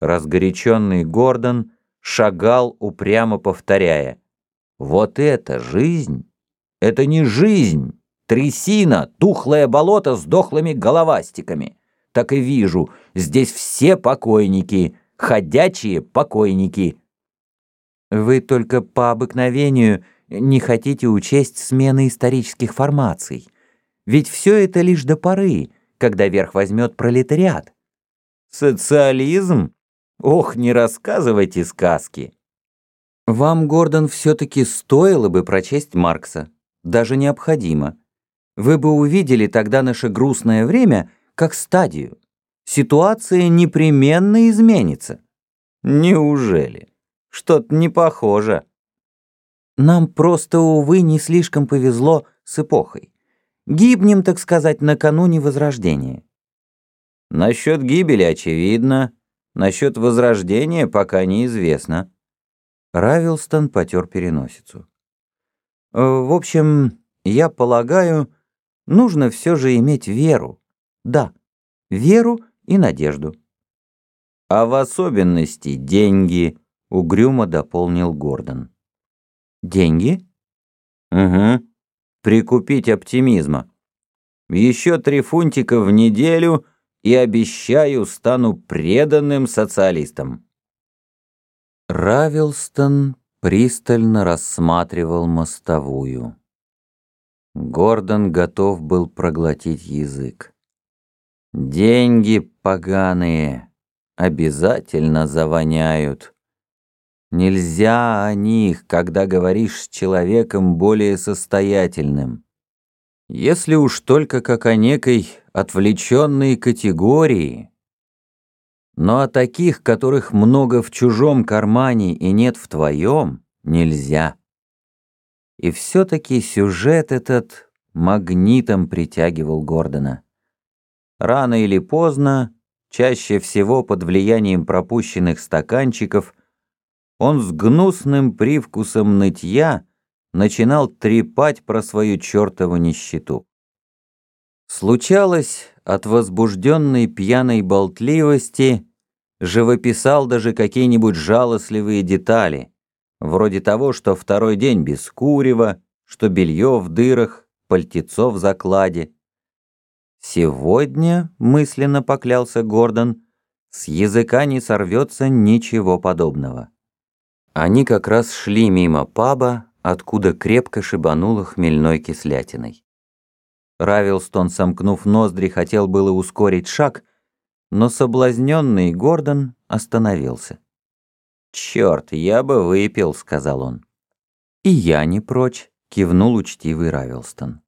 Разгоряченный Гордон шагал, упрямо повторяя. «Вот это жизнь! Это не жизнь! Трясина, тухлое болото с дохлыми головастиками! Так и вижу, здесь все покойники, ходячие покойники!» Вы только по обыкновению не хотите учесть смены исторических формаций. Ведь все это лишь до поры, когда верх возьмет пролетариат. Социализм? Ох, не рассказывайте сказки. Вам, Гордон, все-таки стоило бы прочесть Маркса. Даже необходимо. Вы бы увидели тогда наше грустное время как стадию. Ситуация непременно изменится. Неужели? Что-то не похоже. Нам просто, увы, не слишком повезло с эпохой. Гибнем, так сказать, накануне Возрождения. Насчет гибели очевидно, насчет Возрождения пока неизвестно. Равилстон потер переносицу. Э, в общем, я полагаю, нужно все же иметь веру. Да, веру и надежду. А в особенности деньги, угрюмо дополнил Гордон. Деньги? Угу. Прикупить оптимизма. Еще три фунтика в неделю и обещаю, стану преданным социалистом. Равилстон пристально рассматривал мостовую. Гордон готов был проглотить язык. Деньги поганые обязательно завоняют. Нельзя о них, когда говоришь с человеком более состоятельным. Если уж только как о некой отвлеченной категории. Но о таких, которых много в чужом кармане и нет в твоем, нельзя. И все-таки сюжет этот магнитом притягивал Гордона. Рано или поздно, чаще всего под влиянием пропущенных стаканчиков – он с гнусным привкусом нытья начинал трепать про свою чертову нищету. Случалось, от возбужденной пьяной болтливости живописал даже какие-нибудь жалостливые детали, вроде того, что второй день без курева, что белье в дырах, пальтецо в закладе. Сегодня, мысленно поклялся Гордон, с языка не сорвется ничего подобного. Они как раз шли мимо паба, откуда крепко шибануло хмельной кислятиной. Равилстон, сомкнув ноздри, хотел было ускорить шаг, но соблазненный Гордон остановился. «Черт, я бы выпил», — сказал он. «И я не прочь», — кивнул учтивый Равилстон.